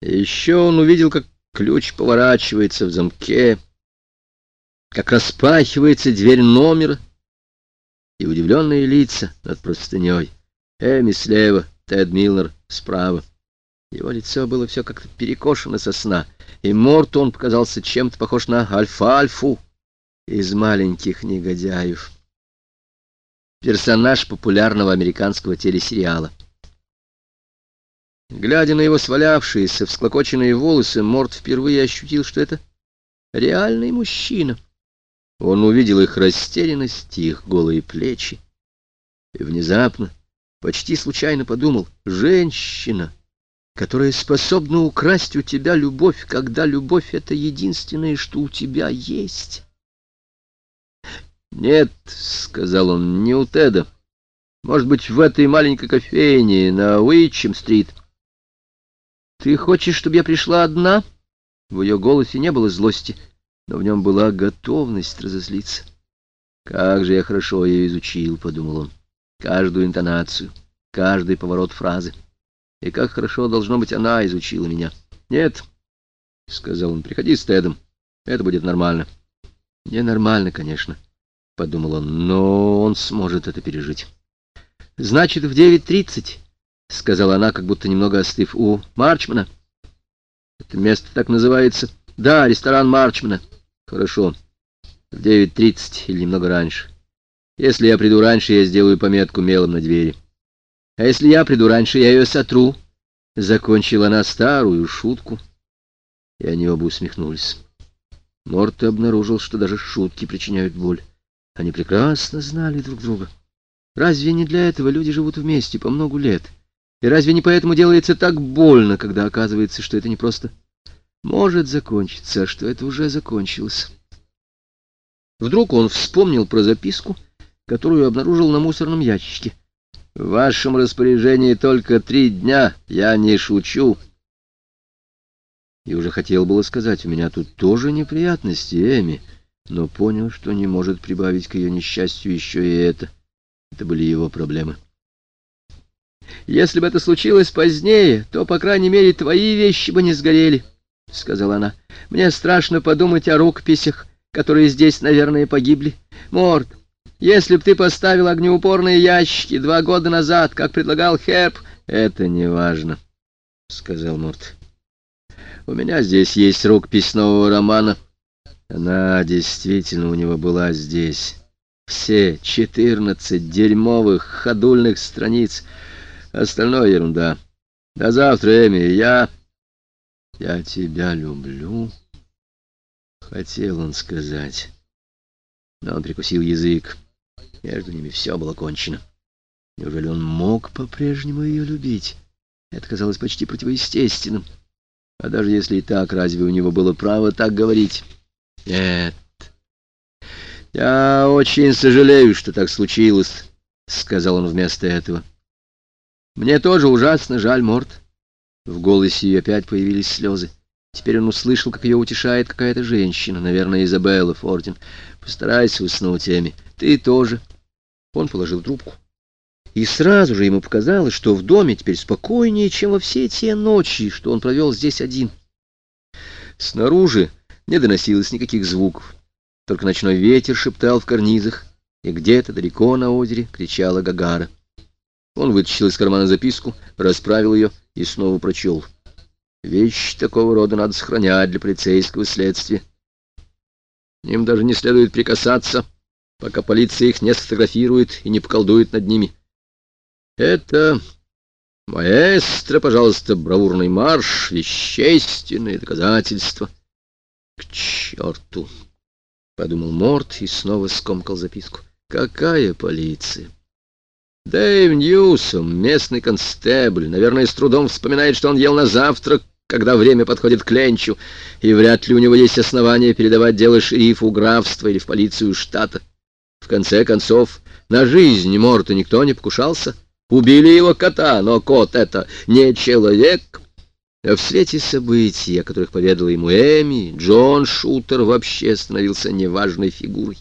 Еще он увидел, как ключ поворачивается в замке, как распахивается дверь номера, и удивленные лица над простыней. Эми слева, Тед Милнер справа. Его лицо было все как-то перекошено со сна, и Мортон показался чем-то похож на Альфа-Альфу из маленьких негодяев. Персонаж популярного американского телесериала. Глядя на его свалявшиеся, всклокоченные волосы, Морт впервые ощутил, что это реальный мужчина. Он увидел их растерянность, их голые плечи, и внезапно, почти случайно подумал, женщина, которая способна украсть у тебя любовь, когда любовь — это единственное, что у тебя есть. «Нет», — сказал он, — «не у Теда. Может быть, в этой маленькой кофейне на Уитчем-стрит». «Ты хочешь, чтобы я пришла одна?» В ее голосе не было злости, но в нем была готовность разозлиться. «Как же я хорошо ее изучил», — подумал он, — «каждую интонацию, каждый поворот фразы. И как хорошо, должно быть, она изучила меня». «Нет», — сказал он, — «приходи с Тедом, это будет нормально». «Ненормально, конечно», — подумал он, — «но он сможет это пережить». «Значит, в девять тридцать?» — сказала она, как будто немного остыв. — У Марчмана. — Это место так называется? — Да, ресторан Марчмана. — Хорошо. В девять тридцать или немного раньше. Если я приду раньше, я сделаю пометку мелом на двери. — А если я приду раньше, я ее сотру. Закончила она старую шутку, и они оба усмехнулись. Морт обнаружил, что даже шутки причиняют боль. Они прекрасно знали друг друга. Разве не для этого люди живут вместе по многу лет? — и разве не поэтому делается так больно, когда оказывается, что это не просто может закончиться, а что это уже закончилось? Вдруг он вспомнил про записку, которую обнаружил на мусорном ящике. «В вашем распоряжении только три дня, я не шучу». И уже хотел было сказать, у меня тут тоже неприятности, Эми, но понял, что не может прибавить к ее несчастью еще и это. Это были его проблемы. Если бы это случилось позднее, то, по крайней мере, твои вещи бы не сгорели, — сказала она. Мне страшно подумать о рукописях, которые здесь, наверное, погибли. Морд, если б ты поставил огнеупорные ящики два года назад, как предлагал Херб, это не важно, — сказал Морд. У меня здесь есть рукопись нового романа. Она действительно у него была здесь. Все четырнадцать дерьмовых ходульных страниц — Остальное ерунда. До завтра, Эми. Я... Я тебя люблю. Хотел он сказать. Но он прикусил язык. Между ними все было кончено. Неужели он мог по-прежнему ее любить? Это казалось почти противоестественным. А даже если и так, разве у него было право так говорить? Нет. «Я очень сожалею, что так случилось», — сказал он вместо этого. Мне тоже ужасно жаль, Морт. В голосе ее опять появились слезы. Теперь он услышал, как ее утешает какая-то женщина, наверное, Изабелла Фортин. Постарайся уснуть, Эми. Ты тоже. Он положил трубку. И сразу же ему показалось, что в доме теперь спокойнее, чем во все те ночи, что он провел здесь один. Снаружи не доносилось никаких звуков. Только ночной ветер шептал в карнизах, и где-то далеко на озере кричала Гагара. Он вытащил из кармана записку, расправил ее и снова прочел. Вещи такого рода надо сохранять для полицейского следствия. Им даже не следует прикасаться, пока полиция их не сфотографирует и не поколдует над ними. Это, маэстро, пожалуйста, бравурный марш, вещественные доказательства. К черту! — подумал Морт и снова скомкал записку. Какая полиция? Дэйв Ньюсом, местный констебль, наверное, с трудом вспоминает, что он ел на завтрак, когда время подходит к ленчу, и вряд ли у него есть основания передавать дело шерифу графства или в полицию штата. В конце концов, на жизнь Морта никто не покушался. Убили его кота, но кот — это не человек. А в свете событий, о которых поведала ему Эми, Джон Шутер вообще становился неважной фигурой.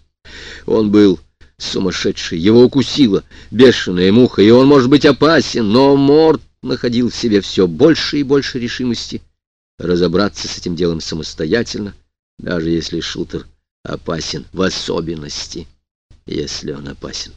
Он был сумасшедший. Его укусила бешеная муха, и он может быть опасен, но Морт находил в себе все больше и больше решимости разобраться с этим делом самостоятельно, даже если шутер опасен, в особенности, если он опасен.